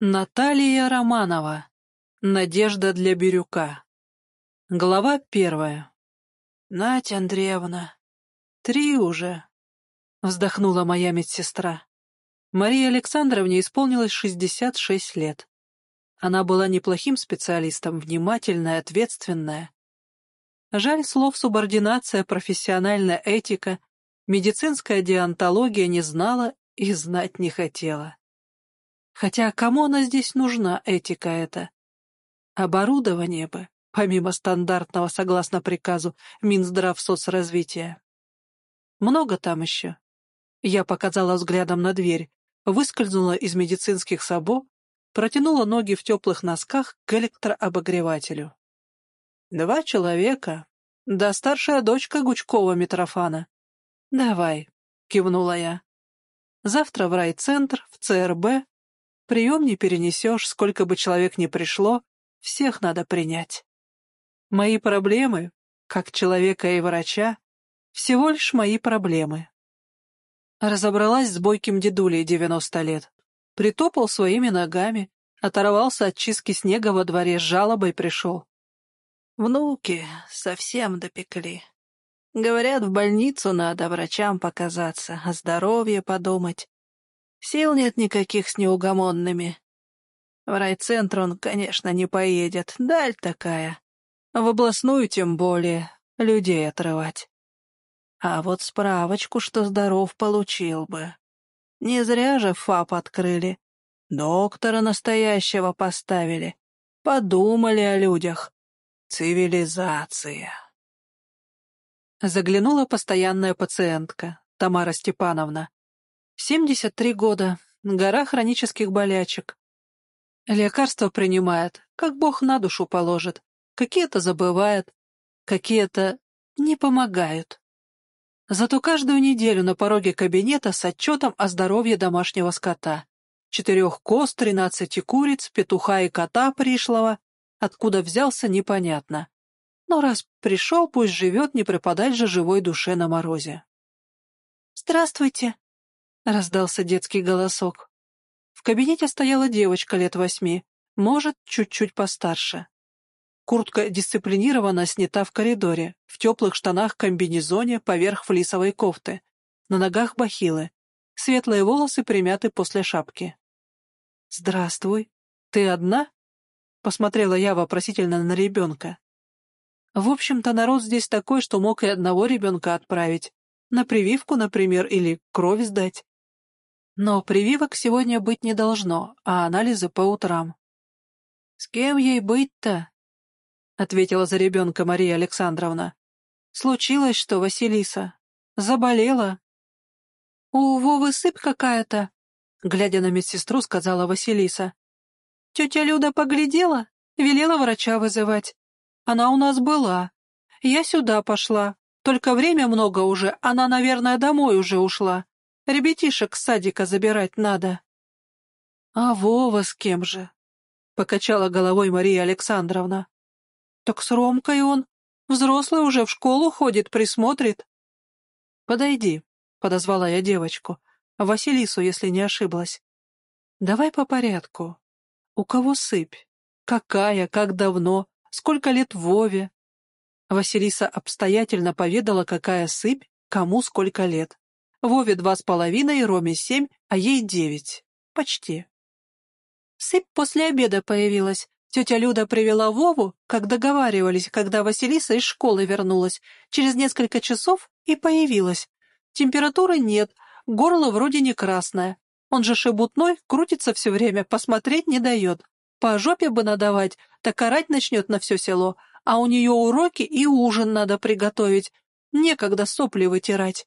Наталья Романова. Надежда для Бирюка. Глава первая. «Натя Андреевна, три уже», — вздохнула моя медсестра. Марии Александровне исполнилось 66 лет. Она была неплохим специалистом, внимательная, ответственная. Жаль слов субординация, профессиональная этика, медицинская диантология не знала и знать не хотела. Хотя кому она здесь нужна, этика эта? Оборудование бы, помимо стандартного, согласно приказу Минздравсоцразвития. Много там еще. Я показала взглядом на дверь, выскользнула из медицинских сабо, протянула ноги в теплых носках к электрообогревателю. Два человека. Да старшая дочка Гучкова Митрофана. Давай, кивнула я. Завтра в райцентр, в ЦРБ, Прием не перенесешь, сколько бы человек ни пришло, всех надо принять. Мои проблемы, как человека и врача, всего лишь мои проблемы. Разобралась с бойким дедулей девяносто лет. Притопал своими ногами, оторвался от чистки снега во дворе, с жалобой пришел. Внуки совсем допекли. Говорят, в больницу надо врачам показаться, о здоровье подумать. Сил нет никаких с неугомонными. В райцентр он, конечно, не поедет, даль такая. В областную тем более, людей отрывать. А вот справочку, что здоров, получил бы. Не зря же ФАП открыли. Доктора настоящего поставили. Подумали о людях. Цивилизация. Заглянула постоянная пациентка, Тамара Степановна. 73 года, гора хронических болячек. Лекарства принимает, как Бог на душу положит. Какие-то забывает, какие-то не помогают. Зато каждую неделю на пороге кабинета с отчетом о здоровье домашнего скота. Четырех коз, тринадцати куриц, петуха и кота пришлого. Откуда взялся, непонятно. Но раз пришел, пусть живет, не пропадать же живой душе на морозе. «Здравствуйте», — раздался детский голосок. В кабинете стояла девочка лет восьми, может, чуть-чуть постарше. Куртка дисциплинированно снята в коридоре, в теплых штанах-комбинезоне поверх флисовой кофты, на ногах бахилы, светлые волосы примяты после шапки. «Здравствуй. Ты одна?» — посмотрела я вопросительно на ребенка. В общем-то, народ здесь такой, что мог и одного ребенка отправить. На прививку, например, или кровь сдать. Но прививок сегодня быть не должно, а анализы по утрам. «С кем ей быть-то?» — ответила за ребенка Мария Александровна. «Случилось, что Василиса. Заболела». «У Вовы сыпь какая-то», — глядя на медсестру, сказала Василиса. «Тетя Люда поглядела, велела врача вызывать. Она у нас была. Я сюда пошла. Только время много уже, она, наверное, домой уже ушла. Ребятишек с садика забирать надо. — А Вова с кем же? — покачала головой Мария Александровна. — Так с Ромкой он. Взрослый уже в школу ходит, присмотрит. — Подойди, — подозвала я девочку, Василису, если не ошиблась. — Давай по порядку. У кого сыпь? Какая, как давно, сколько лет Вове? Василиса обстоятельно поведала, какая сыпь, кому сколько лет. Вове два с половиной, Роме семь, а ей девять. Почти. Сыпь после обеда появилась. Тетя Люда привела Вову, как договаривались, когда Василиса из школы вернулась. Через несколько часов и появилась. Температуры нет, горло вроде не красное. Он же шебутной, крутится все время, посмотреть не дает. По жопе бы надавать, так орать начнет на все село, а у нее уроки и ужин надо приготовить. Некогда сопли вытирать.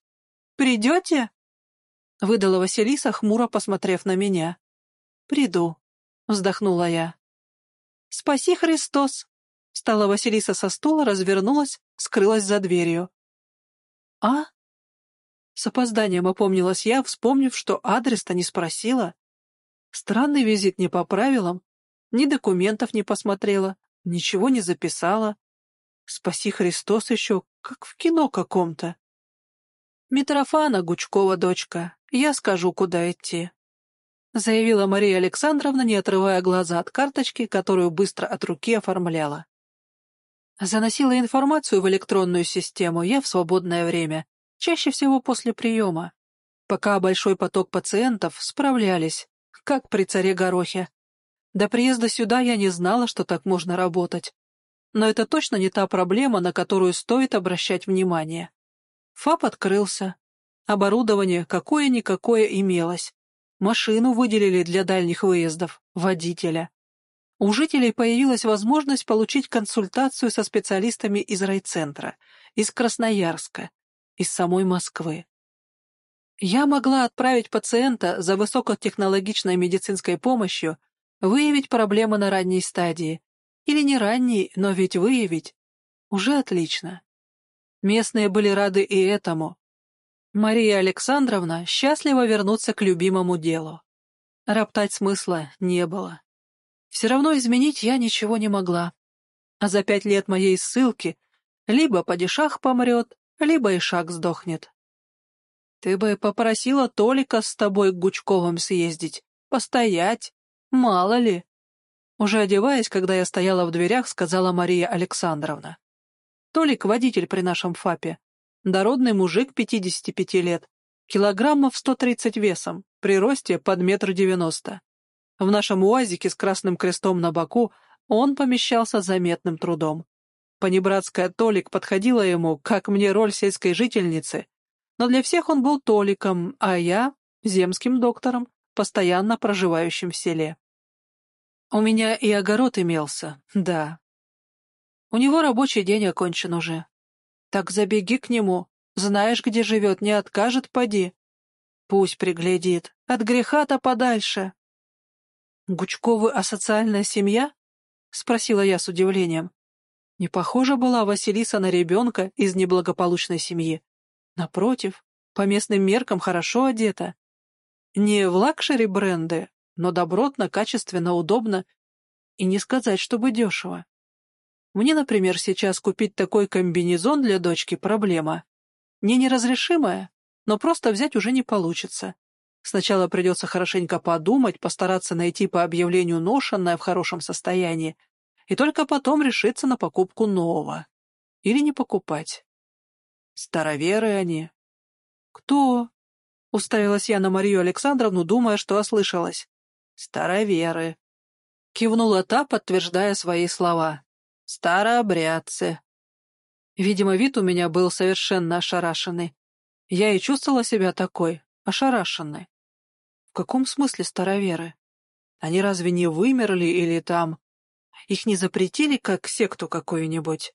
«Придете?» — выдала Василиса, хмуро посмотрев на меня. «Приду», — вздохнула я. «Спаси Христос!» — встала Василиса со стула, развернулась, скрылась за дверью. «А?» С опозданием опомнилась я, вспомнив, что адрес-то не спросила. Странный визит не по правилам, ни документов не посмотрела, ничего не записала. Спаси Христос еще, как в кино каком-то. Митрофана Гучкова дочка, я скажу, куда идти. заявила Мария Александровна, не отрывая глаза от карточки, которую быстро от руки оформляла. Заносила информацию в электронную систему я в свободное время, чаще всего после приема. Пока большой поток пациентов справлялись, как при царе Горохе. До приезда сюда я не знала, что так можно работать. Но это точно не та проблема, на которую стоит обращать внимание. ФАП открылся. Оборудование какое-никакое имелось. Машину выделили для дальних выездов, водителя. У жителей появилась возможность получить консультацию со специалистами из райцентра, из Красноярска, из самой Москвы. Я могла отправить пациента за высокотехнологичной медицинской помощью выявить проблемы на ранней стадии. Или не ранней, но ведь выявить. Уже отлично. Местные были рады и этому. Мария Александровна счастлива вернуться к любимому делу. Роптать смысла не было. Все равно изменить я ничего не могла. А за пять лет моей ссылки либо падишах помрет, либо и шаг сдохнет. Ты бы попросила Толика с тобой к Гучковым съездить, постоять, мало ли. Уже одеваясь, когда я стояла в дверях, сказала Мария Александровна. Толик — водитель при нашем ФАПе. Дородный мужик 55 лет, килограммов 130 весом, при росте под метр девяносто. В нашем УАЗике с красным крестом на боку он помещался заметным трудом. Понебратская Толик подходила ему, как мне роль сельской жительницы, но для всех он был Толиком, а я — земским доктором, постоянно проживающим в селе. У меня и огород имелся, да. У него рабочий день окончен уже. Так забеги к нему, знаешь, где живет, не откажет, поди. Пусть приглядит, от греха-то подальше. Гучковы асоциальная семья? — спросила я с удивлением. Не похожа была Василиса на ребенка из неблагополучной семьи. Напротив, по местным меркам хорошо одета. Не в luxury бренды, но добротно, качественно, удобно. И не сказать, чтобы дешево. Мне, например, сейчас купить такой комбинезон для дочки — проблема. Не неразрешимая, но просто взять уже не получится. Сначала придется хорошенько подумать, постараться найти по объявлению ношенное в хорошем состоянии, и только потом решиться на покупку нового. Или не покупать. Староверы они. Кто? Уставилась я на Марию Александровну, думая, что ослышалась. Староверы. Кивнула та, подтверждая свои слова. Старообрядцы. Видимо, вид у меня был совершенно ошарашенный. Я и чувствовала себя такой, ошарашенной. В каком смысле староверы? Они разве не вымерли или там... Их не запретили, как секту какую-нибудь?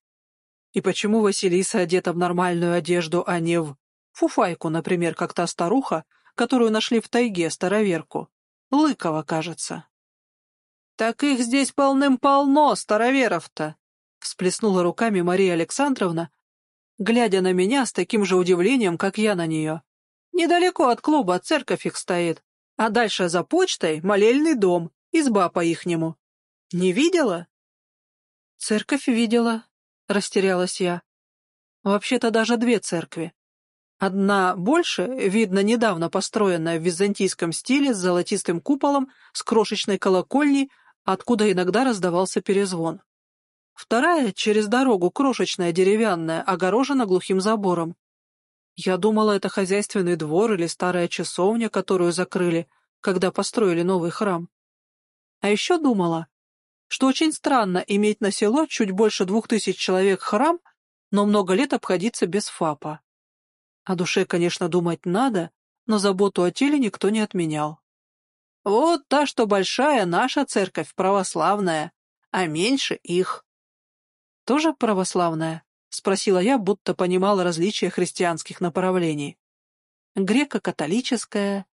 И почему Василиса одета в нормальную одежду, а не в фуфайку, например, как та старуха, которую нашли в тайге, староверку? Лыкова, кажется. «Так их здесь полным-полно, староверов-то!» — всплеснула руками Мария Александровна, глядя на меня с таким же удивлением, как я на нее. «Недалеко от клуба церковь их стоит, а дальше за почтой молельный дом, изба по-ихнему. Не видела?» «Церковь видела», — растерялась я. «Вообще-то даже две церкви. Одна больше, видно, недавно построенная в византийском стиле с золотистым куполом, с крошечной колокольней, откуда иногда раздавался перезвон. Вторая, через дорогу, крошечная, деревянная, огорожена глухим забором. Я думала, это хозяйственный двор или старая часовня, которую закрыли, когда построили новый храм. А еще думала, что очень странно иметь на село чуть больше двух тысяч человек храм, но много лет обходиться без ФАПа. О душе, конечно, думать надо, но заботу о теле никто не отменял. Вот та, что большая, наша церковь православная, а меньше их. Тоже православная? — спросила я, будто понимала различия христианских направлений. Греко-католическая,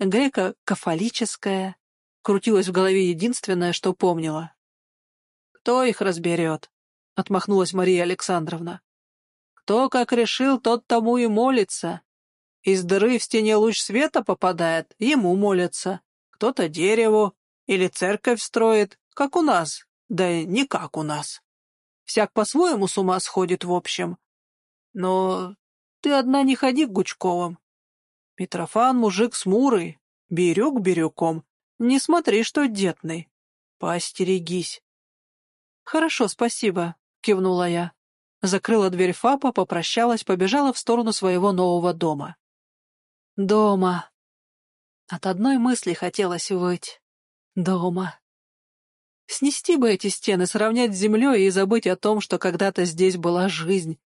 греко-кафолическая. Крутилось в голове единственное, что помнила. Кто их разберет? — отмахнулась Мария Александровна. Кто как решил, тот тому и молится. Из дыры в стене луч света попадает, ему молятся. Кто-то дереву или церковь строит, как у нас, да не как у нас. Всяк по-своему с ума сходит в общем. Но ты одна не ходи к Гучковым. Митрофан мужик смурый, берег берюком, Не смотри, что детный. Поостерегись. Хорошо, спасибо, кивнула я. Закрыла дверь ФАПа, попрощалась, побежала в сторону своего нового дома. Дома. От одной мысли хотелось выть. Дома. Снести бы эти стены, сравнять с землей и забыть о том, что когда-то здесь была жизнь.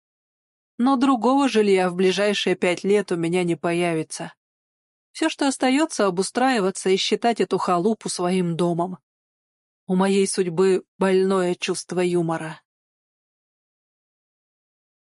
Но другого жилья в ближайшие пять лет у меня не появится. Все, что остается, обустраиваться и считать эту халупу своим домом. У моей судьбы больное чувство юмора.